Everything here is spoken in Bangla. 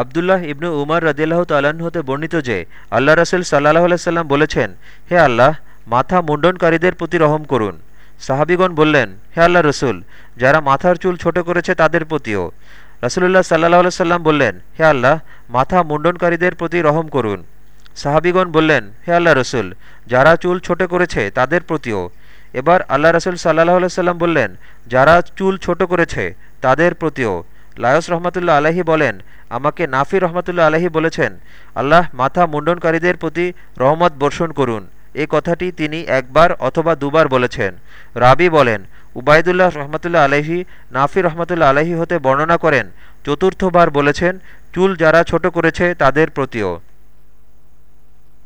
আবদুল্লাহ ইবনু উমার রদিল্লাহ তাল্লাহ্ন হতে বর্ণিত যে, আল্লাহ রসুল সাল্লাহ আলাইসাল্লাম বলেছেন, হে আল্লাহ, মাথা মুন্ডনকারীদের প্রতি রহম করুন। সাহাবিগণ বললেন, হে আল্লাহ রসুল, যারা মাথার চুল ছোট করেছে তাদের প্রতিও। রসুল্লাহ সাল্লাহ সাল্লাম বললেন, হে আল্লাহ, মাথা মুন্ডনকারীদের প্রতি রহম করুন। সাহাবিগণ বললেন, হে আল্লাহ রসুল, যারা চুল ছোট করেছে তাদের প্রতিও। এবার আল্লাহ রসুল সাল্লাহ সাল্লাম বললেন, যারা চুল ছোট করেছে তাদের প্রতিও। লায়স রহমতুল্লা আলহী বলেন, আমাকে নাফি রহমতুল্লা আলহী বলেছেন, আল্লাহ মাথা মুন্ডনকারীদের প্রতি রহমত বর্ষণ করুন। এ কথাটি তিনি একবার অথবা দুবার বলেছেন। রাবি বলেন, উবায়দুল্লাহ রহমতুল্লা আলহি নাফি রহমতুল্লা আলহী হতে বর্ণনা করেন, চতুর্থবার বলেছেন, চুল যারা ছোট করেছে তাদের প্রতিও।